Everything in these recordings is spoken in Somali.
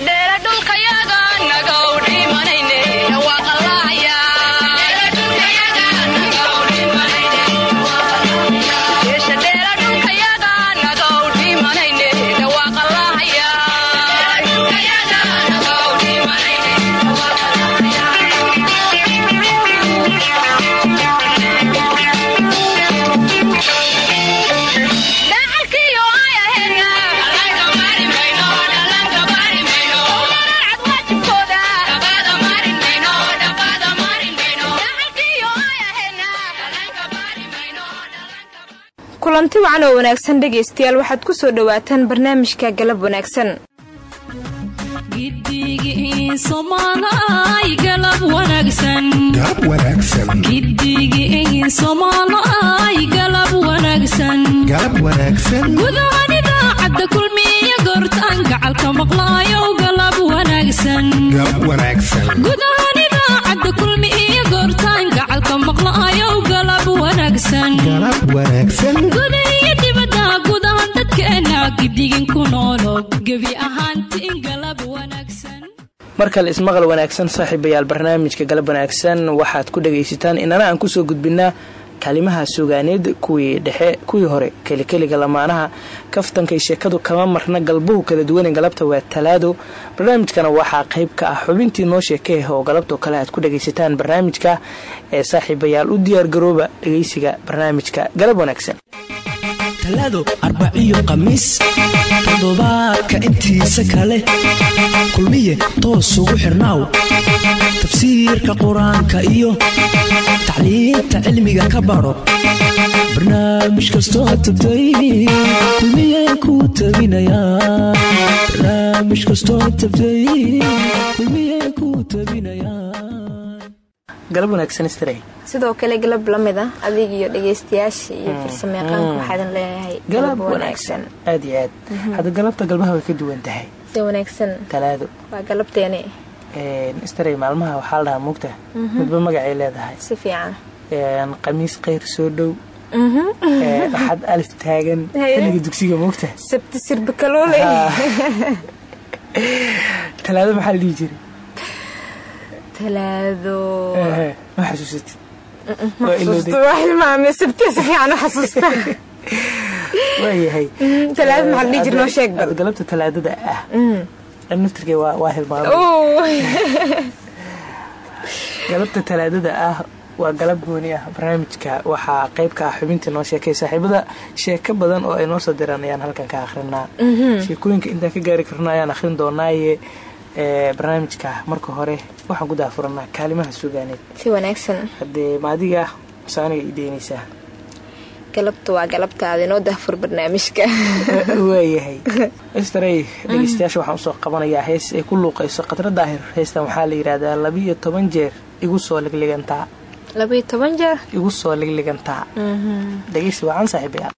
dhulka kulanti wacan oo wanaagsan dhegaystayaal. Waxaad ku soo dhowaataan barnaamijka galab wanaagsan gudahan idaacadda kulmiya goortaan gacalka maqlaayo galab wanaagsangudahan idaacadda kulmi iyo goortaan gacalka maqlaayo galab wanaagsanguda iyo dibadda gudahan dadkeena gidigin ku noolo. Gebi ahaantiin galab wanaagsan. Mar kale ismaqal wanaagsan saaxiibayaal barnaamijka galab wanaagsan waxaad ku dhagaysataan inana aan ku soo gudbinaa kaalimaha sugaaneed kuwii dhexe kuwii hore kelikeliga lamaanaha kaftankay sheekadu kama marna galbuhu kala duwane galabta waa talaado. Barnaamijkana waxaa qayb ka ah xubintii noo sheekeh oo galabtoo kale aad ku dhagaysataan barnaamijka ee saaxiibayaal u diyaargarooba dhagaysiga barnaamijka. Galab wanaagsan talaado arbaciyo khamiis toddobaadka intiisa kale kulmiye toos ugu xirnaaw tafsiirka qur'aanka iyo tacliinta cilmiga ka baro. Barnaamij kastoo tabtay kulmiye ku tabinayabarnaamij galab wanaagsan stray sidoo kale galab la mid a adig iyo dhagaystayaasha iyo farsameeqaanka waxaadan leeyahay galab wanaagsan. aad iyo aad. Hadda galabta galbaha way ka duwan tahay. Si wanaagsan. Talaado. Waa galabteeni stray maalmaha waxaa la dhahaa mugta. Midba magacay leedahay. Si fiican. Qamiis kheyr soo dhow. Waxaad alif taagan xilliga dugsiga mugta. Sabti sirbakaloole talaado maxaa la dhihi jiray talaado ma xasuusatid waayahay galabta talaadada ah naftirkee waa hilmaamay galabta talaadada ah waa galab gooni ah barnaamijka waxaa qayb ka ah xubintii noo sheekay saaxiibada sheeko badan oo ay noo soo diraan ayaan halkan ka akhrinaa sheekooyinka intaan ka gaari karno ayaan akhrin doonaaye barnaamijka marka hore waxaan ku daafuranaa kaalimaha sugaaneed si wanaagsan. Haddee maadiga saaniga i deynaysaa galabta waa galabtaada inoo daafur barnaamijka. Waayahay. Stray dhegeystayaasha waxaan u soo qabanayaa hees ay ku luuqayso khadra daahir. Heestan waxaa la yidhaahdaa labiiyo toban jeer igu soo ligligantaa labiiyo toban jeer? Igu soo ligligantaa dhegeysi wacan saaxiibayaal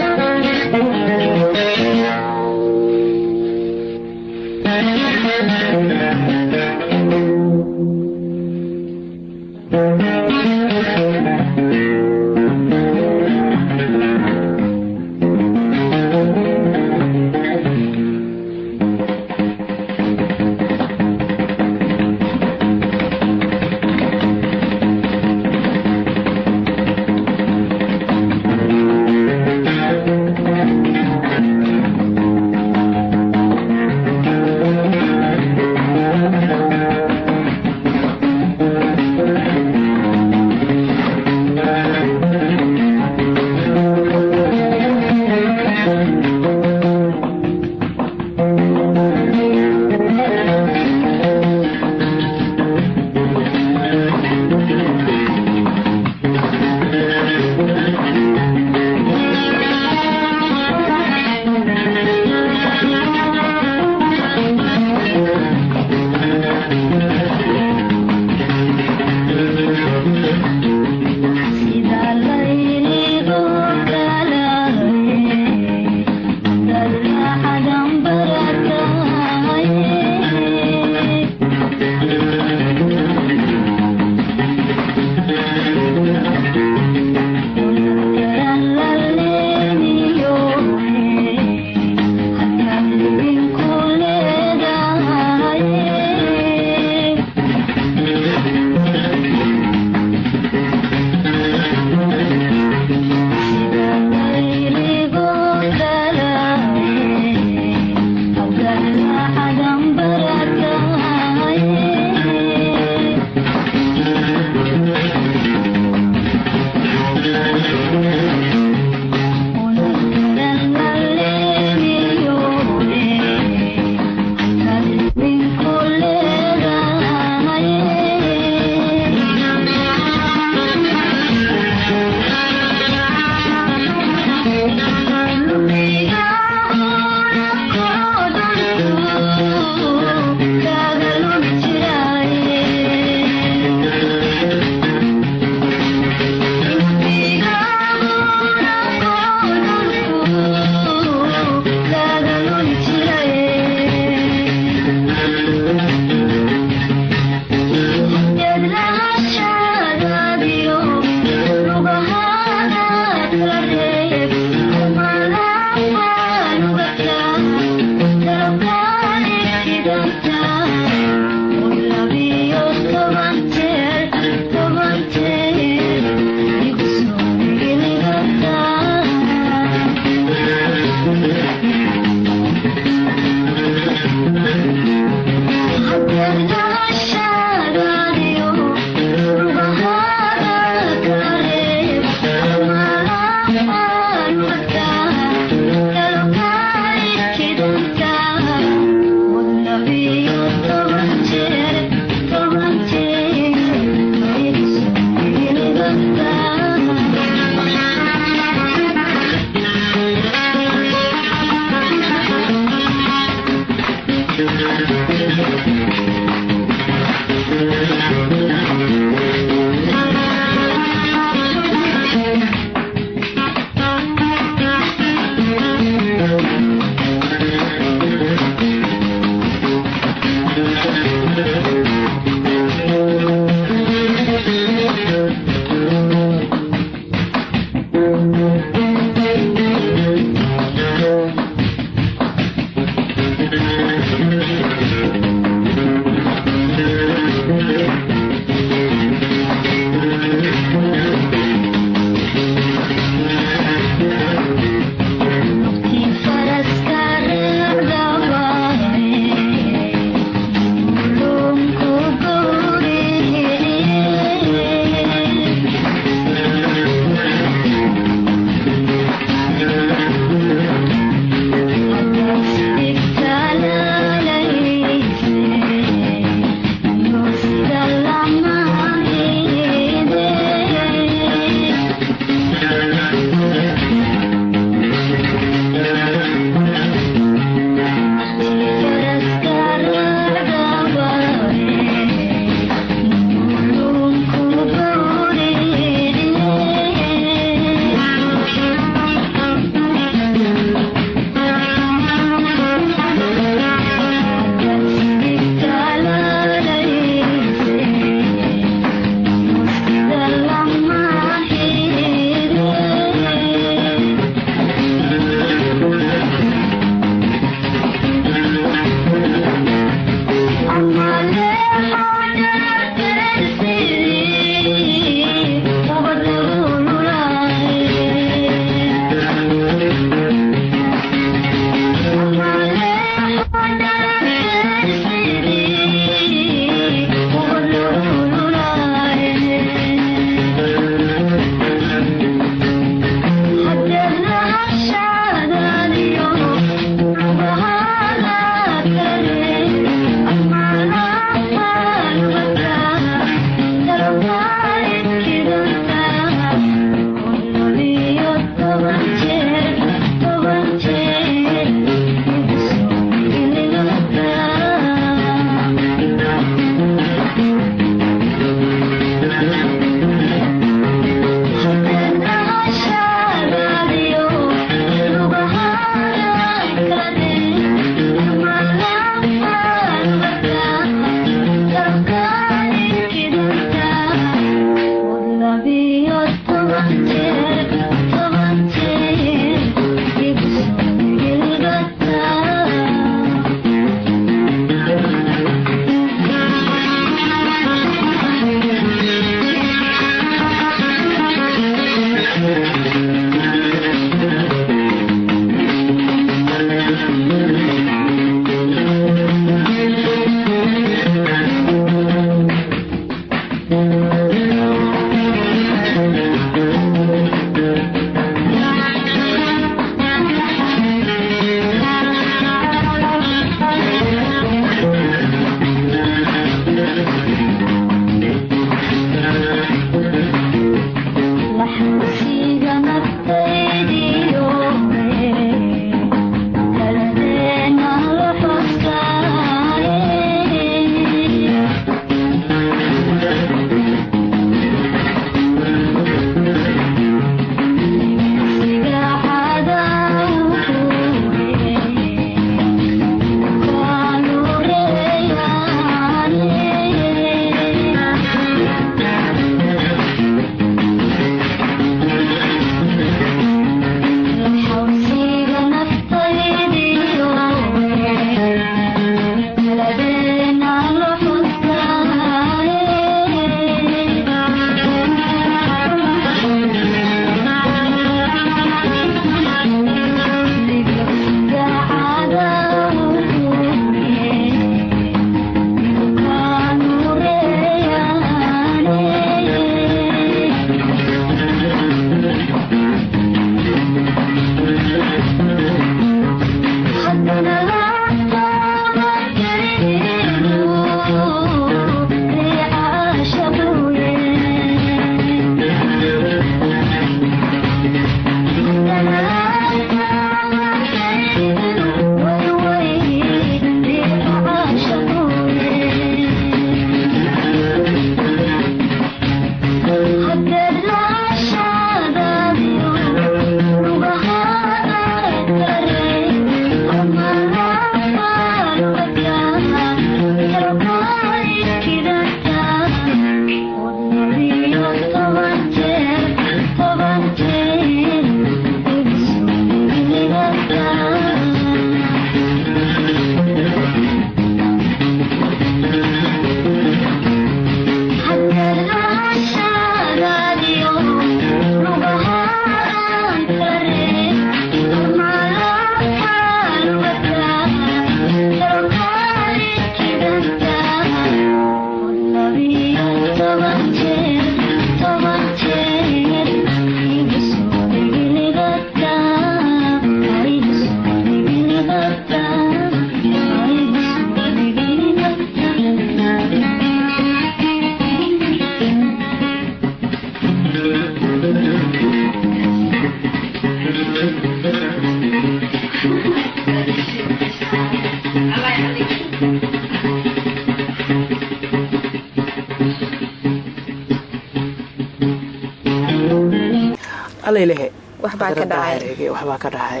ka dhacay. waxbaa ka dhacay.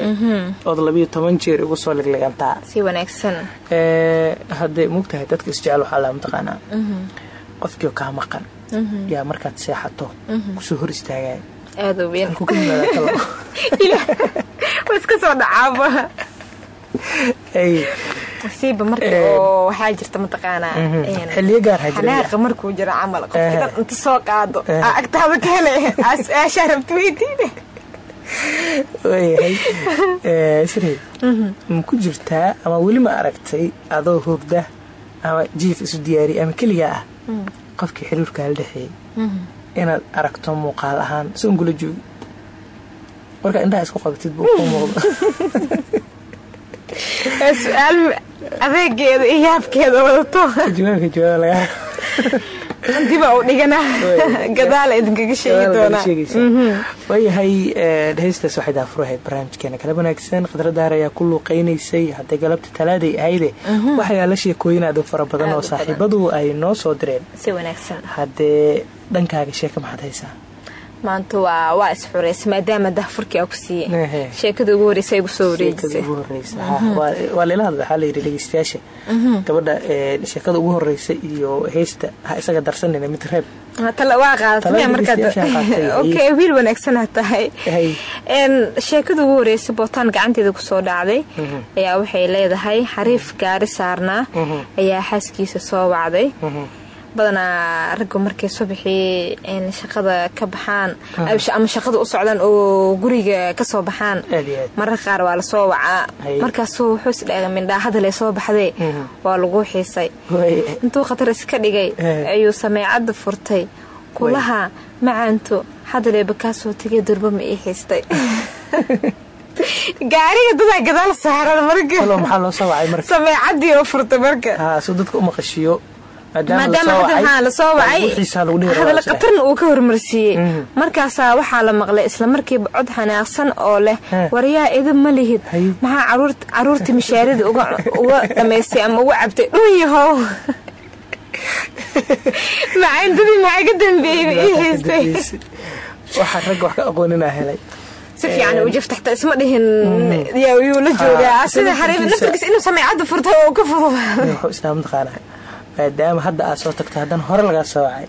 Ood labiyo toban jeer igu soo si wanaagsan. Hadday mugtahay dadka isjecel waxaa laa mataqaanaa qofkiio kaa maqan. Yaa markaad seexato ku soo hor istaagaya aada u weyn halkuu ka yimaada talo waa iska soo dhacaaba ay siiba marka oo waxaa jirta mataqaanaa. een, xilliyo gaar ha jira xanaaqa markuu jiro camal dad inta soo qaado aa agtaada ka hele aa su'aashaa rabta weydiine waayahay sirey ma ku jirtaa ama weli ma aragtay adoo hogda ama jiif isu diyaariya ama keligaa ah qofkii xiriirka hala dhexeeyey inaad aragto muuqaal ahaan si ungula joogi. Marka indhaha isku qabatid buu kuu su'aal adeegeeda iyo yaabkeeda wadato. Jawaabka jawaaba lagaa diba u dhigana. Gadaala idinkaga sheegi doonaa waayahay dheheystaas waxay daafurahayd barnaamijkeena. Kala wanaagsan khadradaar ayaa ku luuqeynaysay hadday galabta talaaday ahayde waxyaala sheekooyin aad u fara badan oo saaxiibadu ay noo soo direen. Si wanaagsan. Haddee dhankaaga sheeka maxaad haysaa maanta waa waa isxuraysa maadaama dahfurkii aa ku siiyey. Sheekada ugu horeysa igu soo sheekada wareejisay ugu horeysa ha, waa- waa leela hadla waxaa layidhi dhegeystayaasha. Gabadha ee, sheekada ugu horeysa iyo heesta ha isaga mid reeb. Ah, okay wiil wanaagsan aad tahay. Sheekada ugu horeysa bootaan gacanteeda ku soo dhacday. Ayaa waxay leedahay xariif gaari saarnaa. Ayaa xaaskiisa soo wacday badanaa raggu markay subaxii shaqada ka baxaan ama shaqada u socdaan oo guriga ka soo baxaan. Aad iyo aad. marar qaar waa la soo wacaa. Hay. markaasuu wuxuu isdhaga mindhaa hadale soo baxdee waa lagu xiisay. Intuu khatar iska dhigay ayuu sameecadda furtay. Kulaha macaanto hadaleeba kaasoo tegay durba ma ii xiistay. Gaariga dadaa gadaal saaran marka. Soo sameecadii oo furtay marka. Soo dadka u maqashiyo maadaama la soo wacay hadal qatarna uu ka hormarsiiyey. Mhm. markaasaa waxaa la maqlay isla markiiba cod xanaaqsan oo leh Eh. waryaa idin ma lihid. Maxaa caruurt- caruurtii mishaarida uga dhamaystay ama uga cabtay? Dhun yahow. Macaantadii maxaa ka dambeeyey? Haystay. si fiican u jaftaxta isma dhihin. Yaa yuu la joogaa. sida naftiisa- naftirkiisa inuu sameecadda furtay oo ka taqaanaa maadaama hadda aad soo tagto haddana hore lagaa soo wacay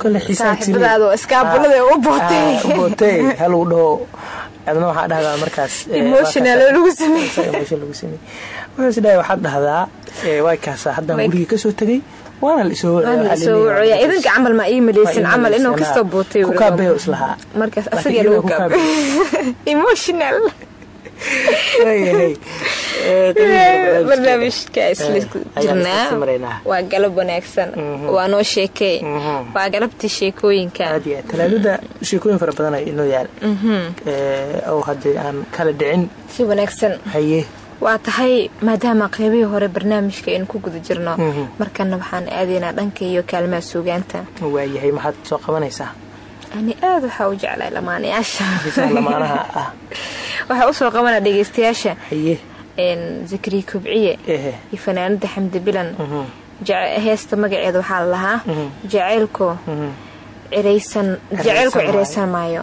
kole xiisaan jiray. Saaxiibadaada oo iskaabulada u bootay. u bootay haluu dhaho adna waxaa dhahdaa markaas eh, Emotional waa kaasa- lagu sameeyey. kaasa emotion lagu sameeyey wuxuu is dhahay waxaad dhahdaa eh, waa kaasaa haddaan Way- gurigii ka soo tegay waana la isoo wacay, Waana la waxaa soo leeyahay, wacoya idinka camal ma ii maleysin camal inuu ah. bootay Ku kaabeyo islahaa. barnaamijka isla jirnaa waa galab wanaagsan waa noo sheekey waa galabtii sheekooyinka talaadada sheekooyin fara badan ay inoo yaal oo haddii aan kala dhicin si wanaagsan haye. Waa tahay maadaama qeybihii hore barnaamijka aynu ku guda jirno. Mhm. markana waxaan aadaynaa dhanka iyo kaalmaha suugaanta waayahay maxaad soo qabanaysaa ani aada waxaa u jeclay lamaanayaasha xiisaha lamaanaha ah. Waxaa u soo qabana dhegeystayaasha. Zakariya kubciye. Iyo fanaanada xamdi bilan. Mhm. Heesta magaceeda waxaa la lahaa. Ciraysan jaceylku ciraysan maayo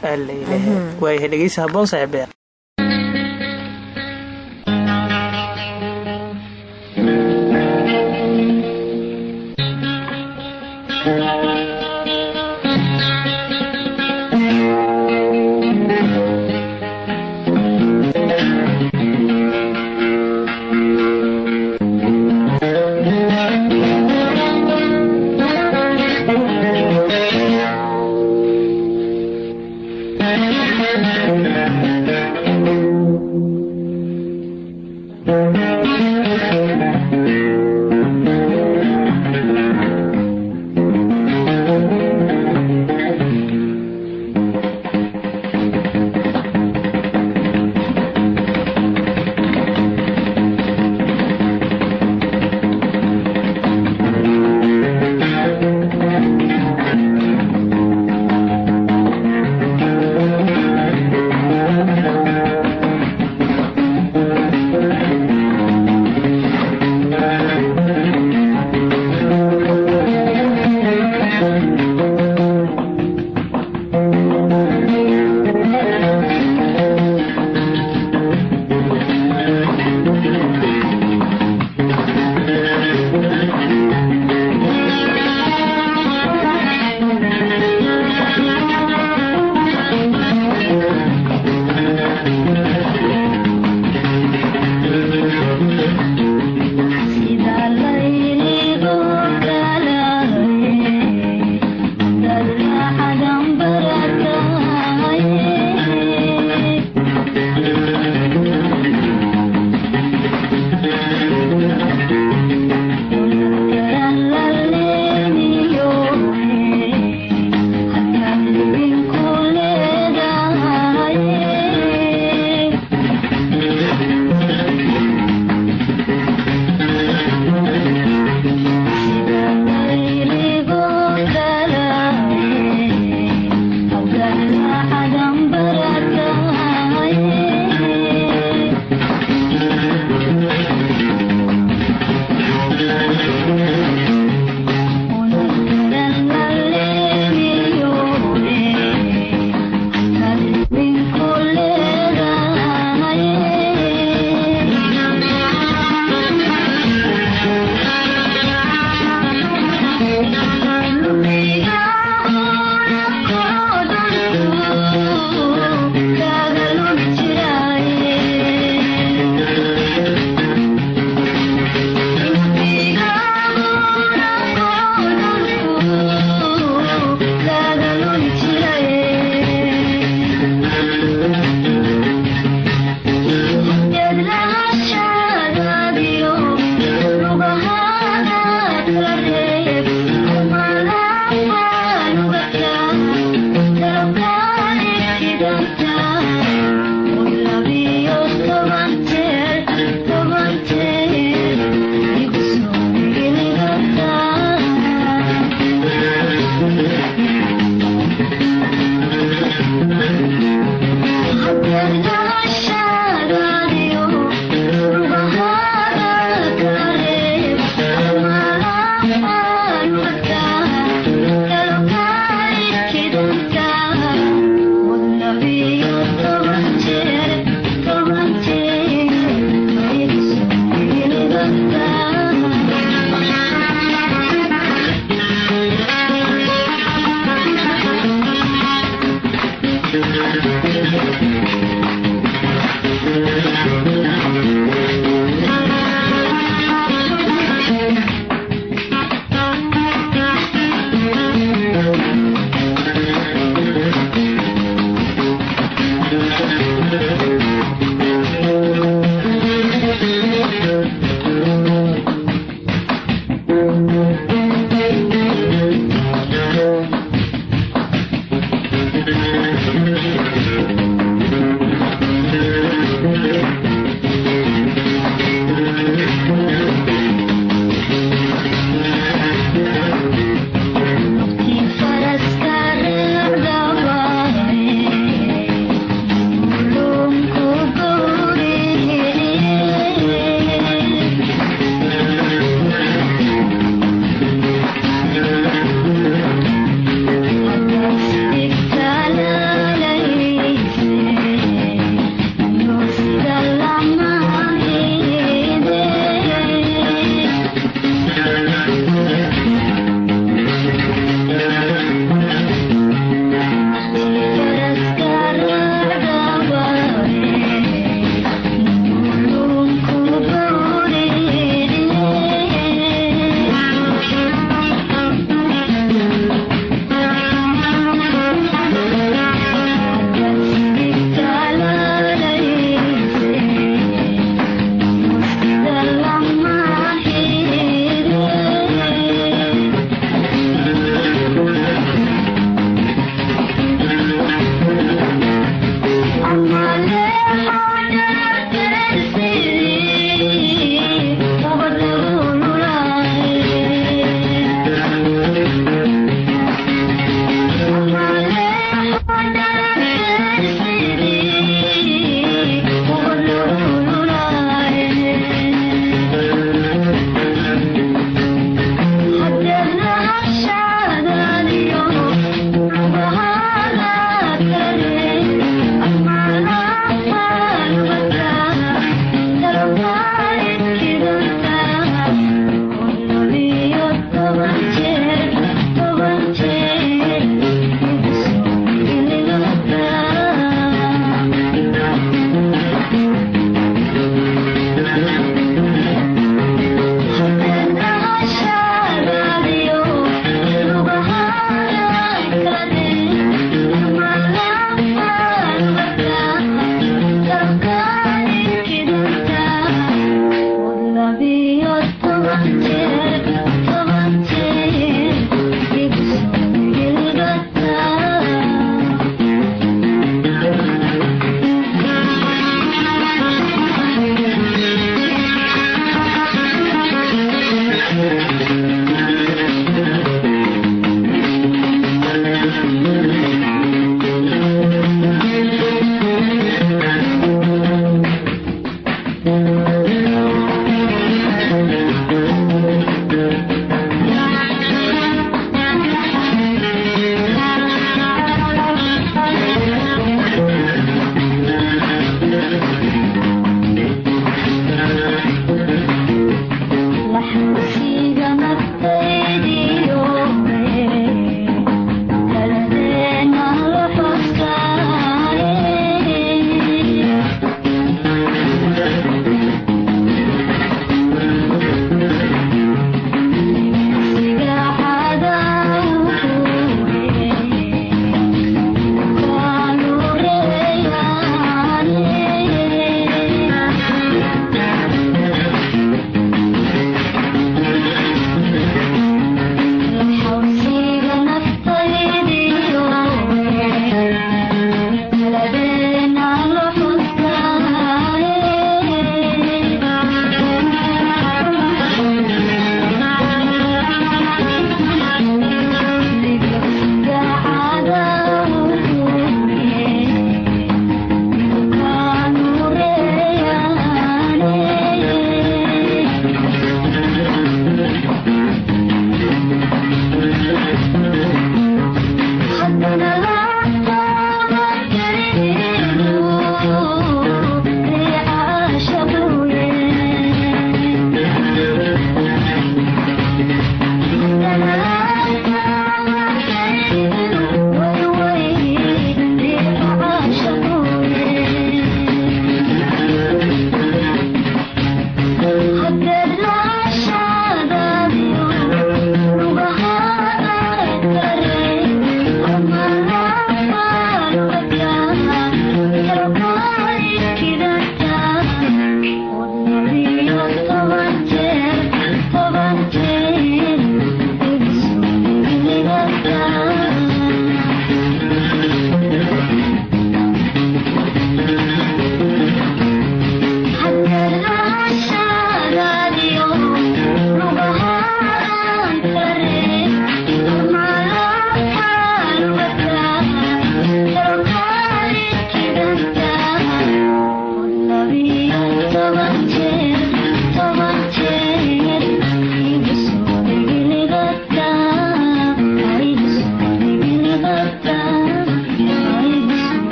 Thank you.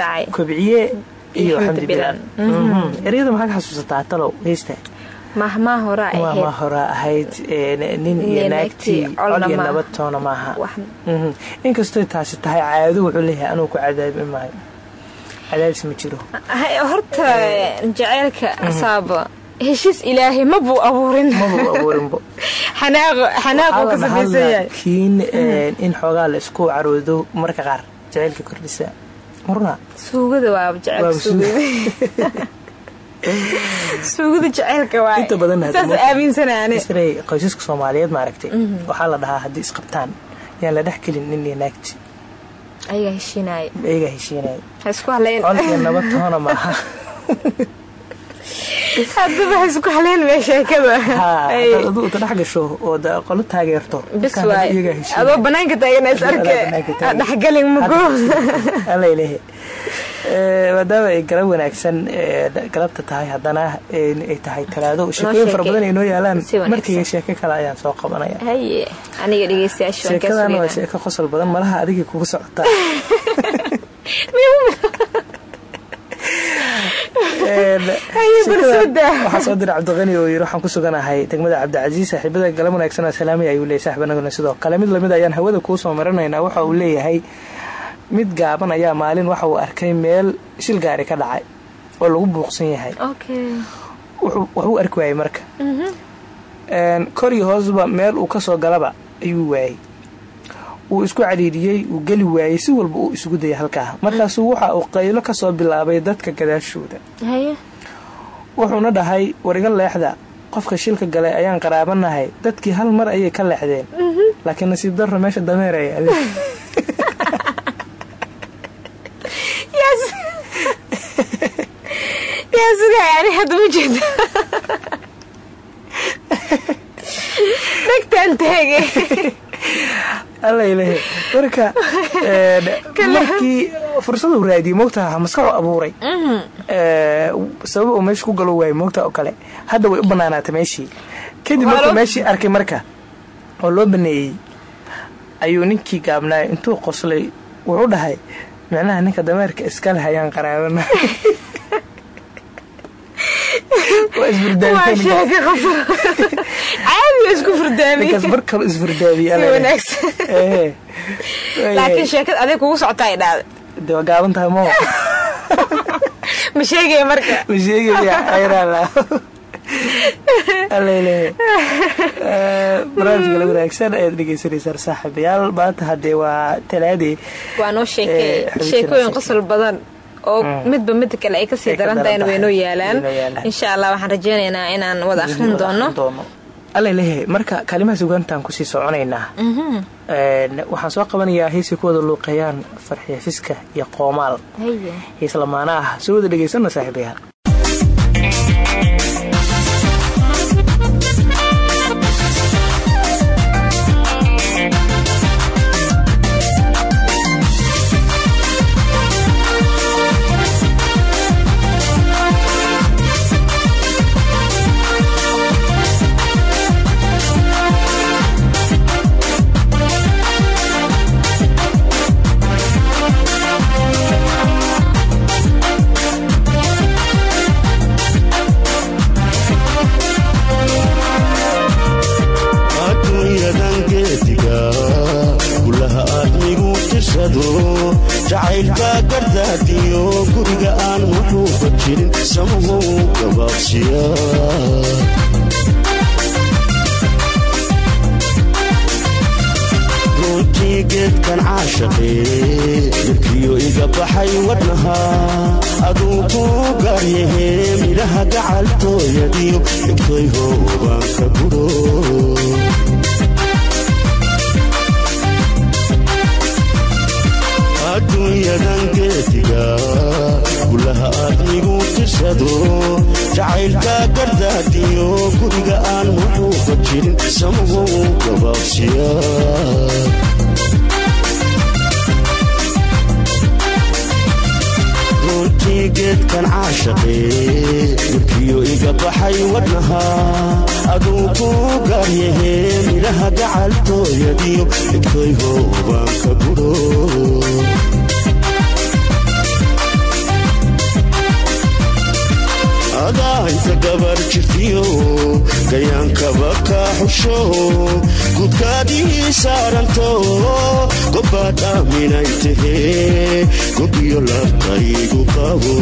Dhacay. Kobciye iyo xamdi xamdi bilaan bilaan. Mhm. eryada maxaa ka xasuusataa? Talow heysta mahmaa horaa ahayd. ee, nin iyo naagtii col iyo nabad toona maaha. Mhm. inkastoo taasi tahay caado wuxuu leeyahay anuu ku cadaabi maayo. Cadaadis ma jiro. Horta jaceylka asaaba heshiis ilaahay ma buu abuurin. Mabuu xanaaqo xanaaquu ka samaysan yahay. kiin in xoogaa la isku caroodo marka qaar jacaylka kordhisa. Murna Inta badan hadda saas ma- aaminsanaane isray qoysaska soomaaliyeed maaragtay. Waxaa la dhahaa haddii isqabtaan yaan la dhex gelin nin iyo naagti ayagaa iyo nabad toona maaha haddaba ha isku haleyn mee sheekada haa Ay, haddaad aduu uta dhex gasho oo qolo taageerto adoo banaanka taagana is arke taagan. dhexgalin alalehe maadaama ay galab wanaagsan ee, galabta tahay haddana ee, ay tahay talaado sheekooyin fara badan ay noo yaalaan. Markii sheeko kale ayaan soo qabanaya. Sheekadan waa sheeko qosol badan. Malaha adigii kugu socotaa Een, Haye, sheekada balsada. Waxaa soo diray cabdiqani oo yiri waxaan ku suganahay degmada cabdicasiis saaxiibada galab wanaagsan oo salaamay ayuu leeyahay saaxiibanaguna sidoo kale. Mid la mid ayaan hawada kuu soo marinaynaa waxa uu leeyahay mid gaaban ayaa maalin waxa uu arkay meel shil gaari ka dhacay oo lagu buuqsan yahay. Waxbuu arki waayey marka. Een, kor iyo hoosba meel uu ka soo galaba ayuu waayey wuu isku cariiriyey wuu geli waayey si walba uu isugu dayay halkaa markaasuu waxa uu qaylo ka soo bilaabay dadka gadaashooda. Wuxuuna dhahay war iga leexda qofka shilka galay ayaan qaraabanahay dadkii hal mar ayay ka leexdeen. Laakiin nasiib darro meesha dameer ay ale yes yaa sugaya ani hadda ma jeedo dhegtaan taage alla ilahe marka een, markii fursad uu raadiyey moogtaha maskaxu abuuray Ee, sabab uu meesha ku galo waayey moogta oo kale. Hadda way u banaanaatay meeshii. Kadib markuu meeshii arkay marka oo loo baneeyey ayuu ninkii gaabnaay intuu qoslay wuxuu dhahay micnaha ninka dameerka iska leh ayaan qaraabana waa waa isfurdaamiyey sheeka qosol caadi waa isku furdaamiyey ninkaas mar kale isfurdaamiyey si wanaagsan Ee, laakiin sheekada adig kugu socotaa ay dhacda de waa gaaban tahay moo ma sheegaya marka ma sheegaya ayraala alalehe barnaamijka la wanaagsan ayaad dhegeysaneysaan saaxiibayaal maanta haddee waa talaadii waa noo sheekooyin qosol badan oo midba midda kale ay ka sii daran daran tahayna way tahay. noo yaalaan. Insha allah waxaan rajeynaynaa inaan wada akhrin doono. alalehe marka kaalimaha sugaantaan ku sii soconaynaa. Een, waxaan soo qabanayaa heesay ku wada luuqeeyaan farxiya fiska iyo qoomaal. Hees lamaana ah soo wada dhegeysana saaxiibayaal jacaylka gardaadiyo guriga aan wuxuuba jirin samuhu gabaabsiya runtii geedkan caashaqee dhirkiyo iga baxay wadnaha. Aduu ku gaaryahe midhaha gacaltooyadiyo dhigtoy hoobaan ka adduunyadan geediga gulaha aadmigu tirsado jacaylka gardaadiyo guriga aan wuxuuba jirin samuhu gabaabsiya runtii geedkan caashaqee warkiyo iga baxay wadnaha. Aduu kuu gaaryahe midhaha gacaltooyadiyo dhigtoy hoobaan ka gudho adaa inta gabar jirtiyo gayaankaba ka xusho. Gudkaadii saaranto gobbaad aaminay tahee gobiyo labkaygu qabo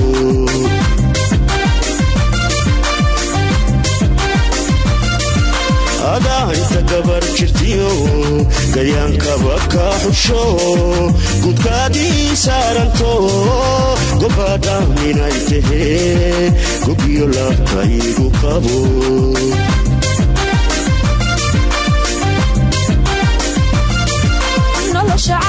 adaa inta gabar jirtiyo gayaankaba ka xusho gudkaadii saaranto gobbaad aaminay tahee gobiyo labkaygu qabo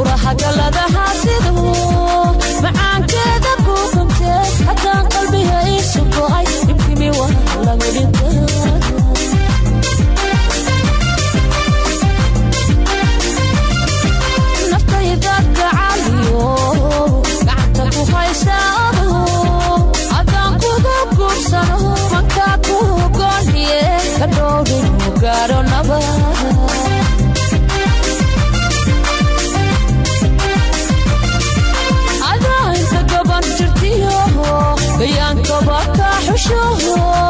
urahagaladaha siduu macaankeeda buukunte haddaan qalbiga iisu go'ay ibkimi waa lagu dhinta naftayda gacaliyo gacanta ka xusho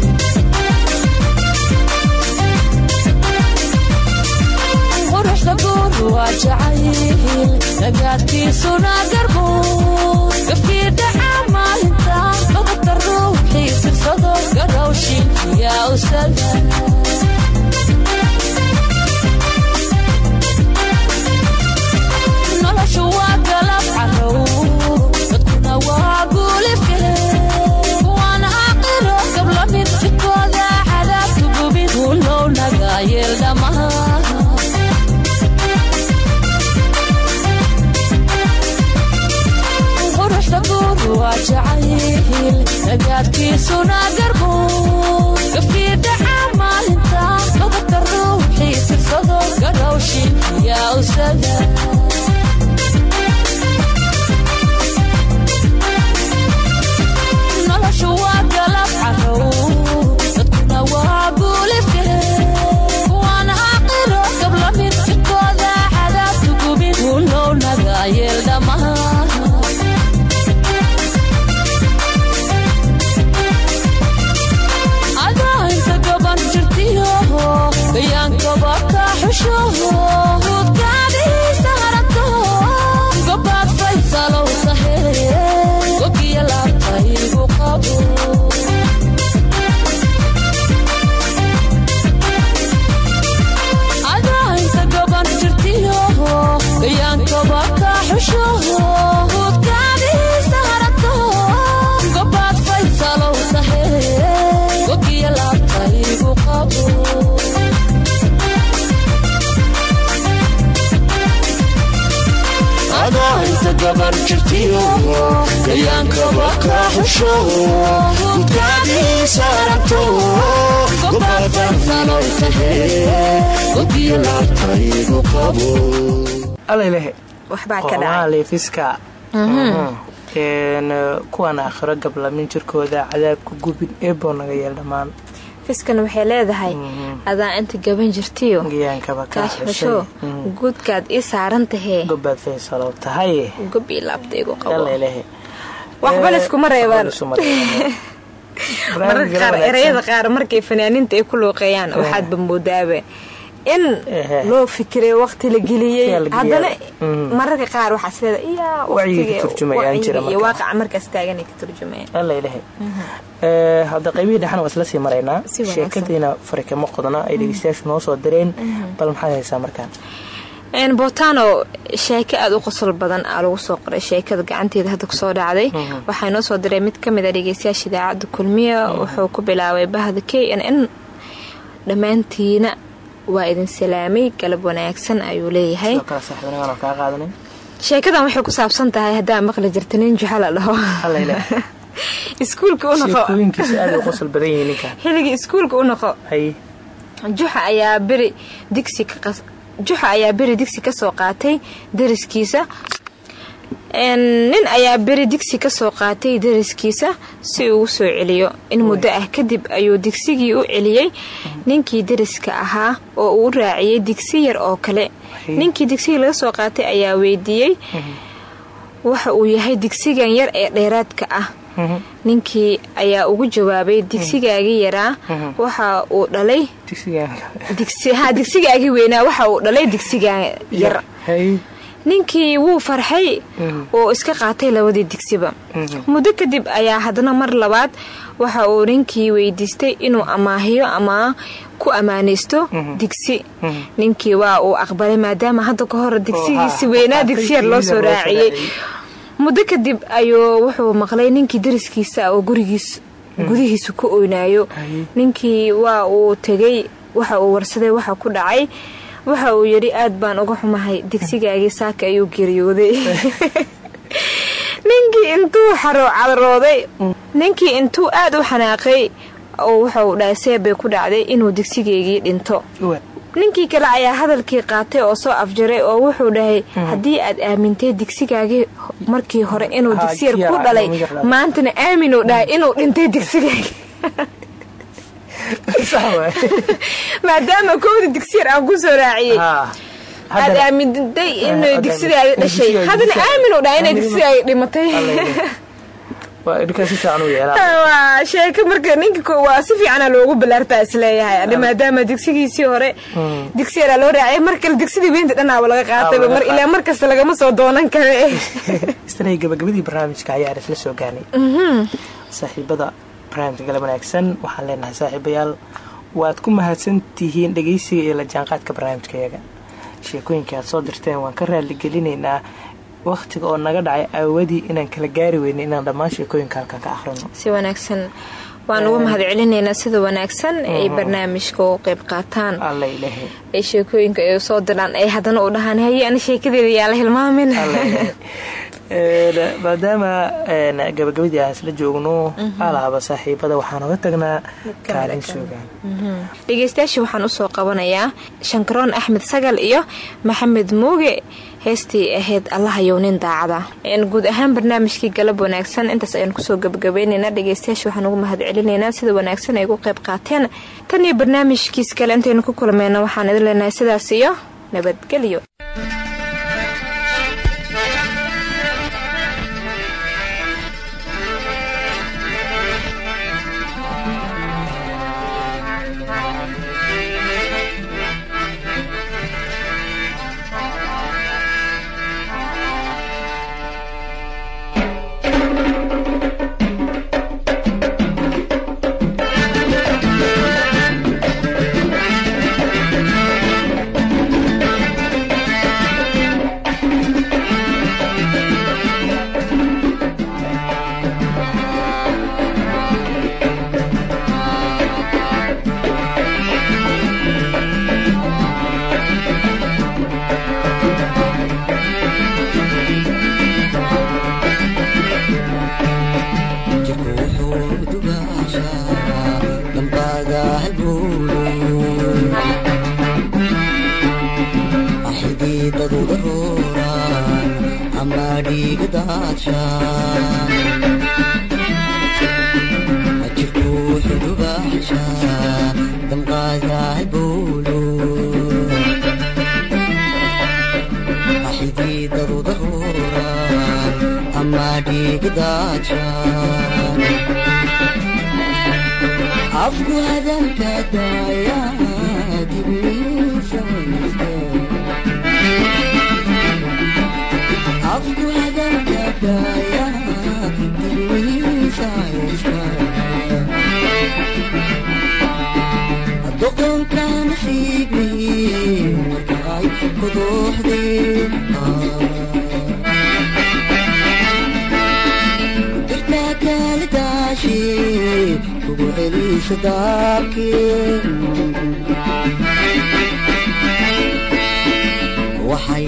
waa jacayl nagaadkiisuna garbo gafkii dhaca maalinta logata ruuxii sirsado jacayl nagaadkiisuna garbo gafkii dhaca maalinta logata ruuxii sirsado garowshin yaa usada noloshu waa galab carow gabar jirtiyo gayaankaba ka xusho tahe laabtaygu qabo qoomaha fiska kuwan aakhiro gablamin jirkooda cadaabka gubin eeboo naga yeel dhammaan fiskan waxay leedahay. Adaa inta gaban jirtiyo. Gayaankaba kaa kaash xusho. Xushay guudkaad ii saaran tahee gob ii laabta igu qabo waxba layskuma reebaan mararka qaar ereyada qaar markay fanaaniinta ay ku luuqeeyaan waxaadba moodaaba in loo fikiray waqti la geliyey. Haddana Mhm. mararka qaar waxaa is leedahay iyaa Wacyiga ka waqtiga- turjumayaan jira wacyiga iyo marka. waaqaca markaas taaganay ka turjumayaan alalehe hadda qaybihii dhexan waa isla sii maraynaa. Sheekadiina farikamo qodna ay dhegeystayaashu noo soo direen. Bal maxaad haysaa markaan Een, botano sheeko aada u qosol badan aa lagu soo qoray. Sheekada gacanteeda hadda ku soo dhacday. Waxaa inoo soo diray mid ka mid a dhegeystayaasha idaacadda kulmiya wuxuu ku bilaabay bahda k n n. Dhammaantiina waa idin salaamay galab wanaagsan ayuu leeyahay. Sheekadan waxay ku saabsan tahay haddaa maqli jirta nin juxa la dhaho alalehe iskuulka u noqo. Juxa ayaa beri digsi ka qas- juxa ayaa beri digsi ka soo qaatay dariskiisa nin ayaa beri digsi ka soo qaatay dariskiisa si uu soo celiyo. In muddo ah kadib ayuu digsigii u celiyey. Ninkii dariska ahaa oo uu u raaciyey digsi yar oo kale. Ninkii digsigii laga soo qaatay ayaa weydiiyey waxa uu yahay digsigan yar ee dheeraadka ah. Ninkii ayaa ugu jawaabay digsigaagii yaraa waxa uu dhalay digsigaagii weynaa waxa uu dhalay digsigan yar ninkii wuu farxay oo iska qaatay labadii digsiba. Muddo kadib ayaa haddana mar labaad waxa uu ninkii weydiistay inuu amaahiyo ama ku ammaanaysto digsi. Ninkii waa uu aqbalay maadaama hadda ka hor digsigiisi weynaa digsi yar loo soo raaciyey. muddo kadib ayuu wuxuu maqlay ninkii dariskiisa oo gurigiis gudihiisa ku oynaayo. Ninkii waa uu tegay waxa uu warsaday waxa ku dhacay waxa uu yidhi aad baan uga xumahay. Digsigaagii saaka ayuu geeriyooday. Ninkii intuu xaro cadarooday ninkii intuu aad u xanaaqay oo wuxa uu dhahay seebay ku dhacday inuu digsigeygii dhinto. Ninkii kale ayaa hadalkii qaatay oo soo afjaray oo wuxuu dhahay haddii aad aamintay digsigaagii markii hore inuu digsiyar ku dhalay maantana aaminuu dhahay inuu dhintay digsigaagii maadaama kowda digsiyar aan ku soo raaciyey. Aad aamintay inay aad digsidaagi aamin- dhashay. haddana aamin- dhimatay. Si fiican u yeelaa. Waa sheeko marka ninka waa si fiicana loogu balaartaa is leeyahay maadaama digsigiisii hore digsi yaraa loo raacay mar kale digsidii weynta dhanaaba laga mar ilaa mar kasta lagama soo doonan kare gabagabadii barnaamijka ayaan isla soo gaanay saaxiibada barnaamijka galab wanaagsan. Waxaan leenahay saaxiibayaal. Waad ku mahadsan tihiin dhegeysiga iyo la jaanqaadka barnaamijkayaga sheekooyinka aad soo dirteen waan ka raaligelinaynaa wakhtiga oo naga dhacay aawadii inaan kala gaari weynay inaan dhammaan sheekooyinka halkan ka akhrino si wanaagsan waan ugu mahad celinaynaa sida wanaagsan ay barnaamijka u qayb qaataan. Ay sheekooyinka ay soo diraan ay haddana u dhahaan haye ani sheekadeeda yaa la hilmaamin. Maadaama gabagabadii aan isla joogno alaaba saaxiibada waxaan oga tagnaa kaalin suugaan dhegeystayaashii waxaan u soo qabanayaa shankaroon axmed sagal iyo maxamed muuge heestii ahayd allahayow nin daacada. Guud ahaan barnaamijkii galab wanaagsan intaas ayaan ku soo gabagabaynaynaa dhegeystayaashii waxaan ugu mahad celinaynaa sida wanaagsan ay ugu qayb qaateen. Tan iyo barnaamijkiis kale intaynu ku kulmayna waxaan idin leenahay sidaas iyo nabadgelyo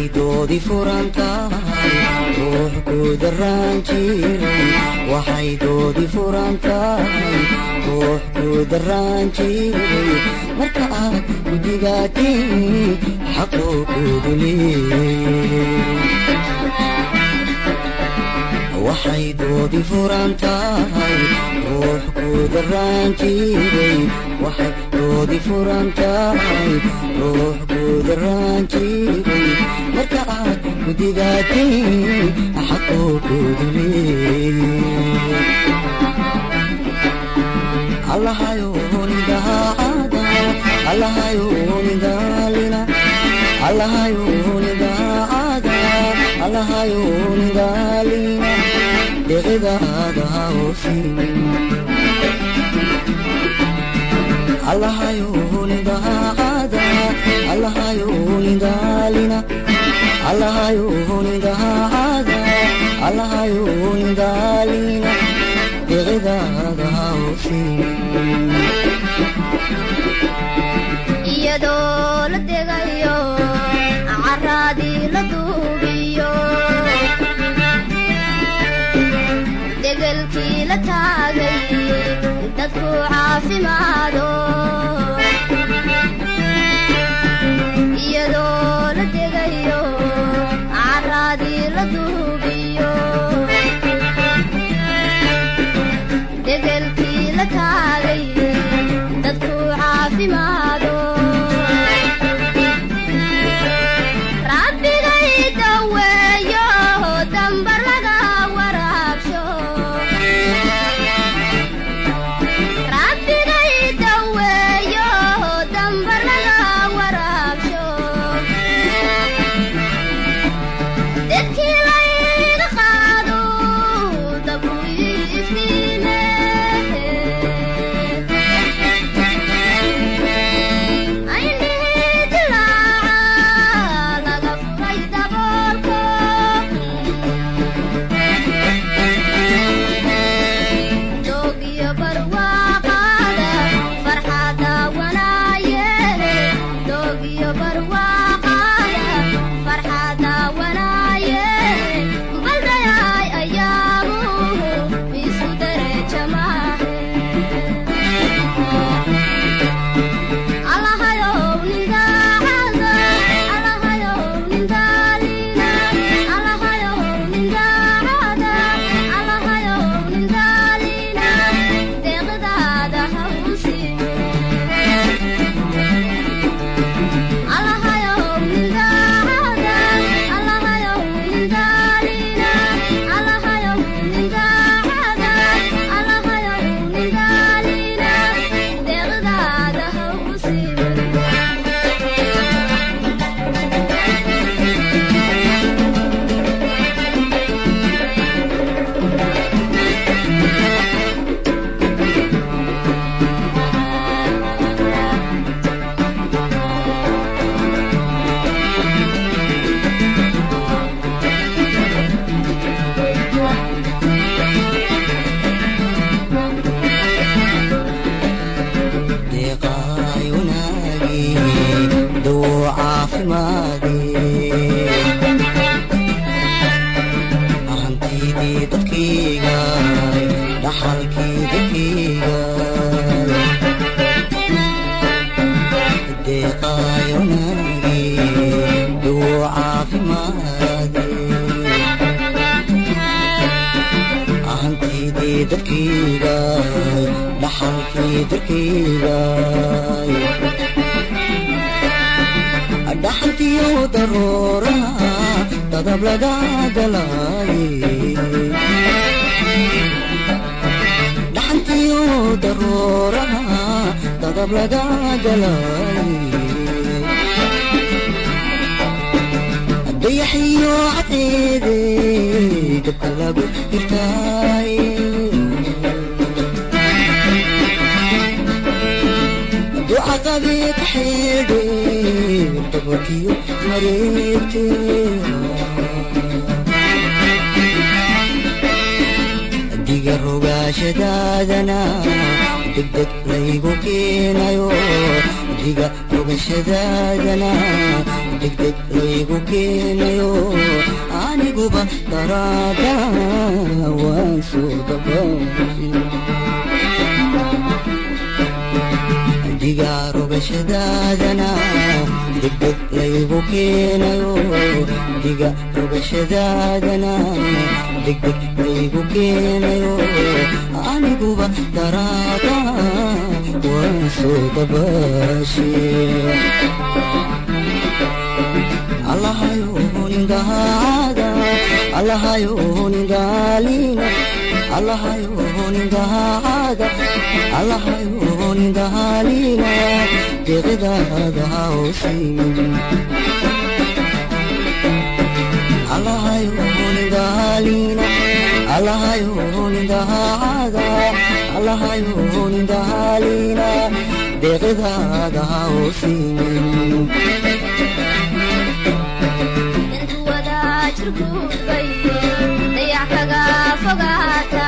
waxay doodi furan tahay ruux ku daraan jiray waxay doodi furan tahay ruux ku daraan jiray marka aad gudigaatiin xaquu kugu leeyay waxay doodi furan tahay ruux ku daraan jiray waxay doodi furan tahay ruux ku daraan jiray marka aad gudigaatiin xaquu kugu leeyay allahayoonidaacada allahayoonidaalina allahayoonidaacada dadku caafimaado aniguba daraada waan soo dabaashay diga rogashadaadana degdeg laygu keenayo. Diga rogashadaadana degdeg laygu keenayo. Aniguba daraada waan soo dabaashe allahayo nindahaada allahayo nindaalina allahayo nindahaada allahayo nindaalina deeqdaada hawsiin allahayo nindaalina allahayo nindahaada allahayo nindaalina deeqdaada hawsiin intu wadaajirkuudbay dayax kaga fogaata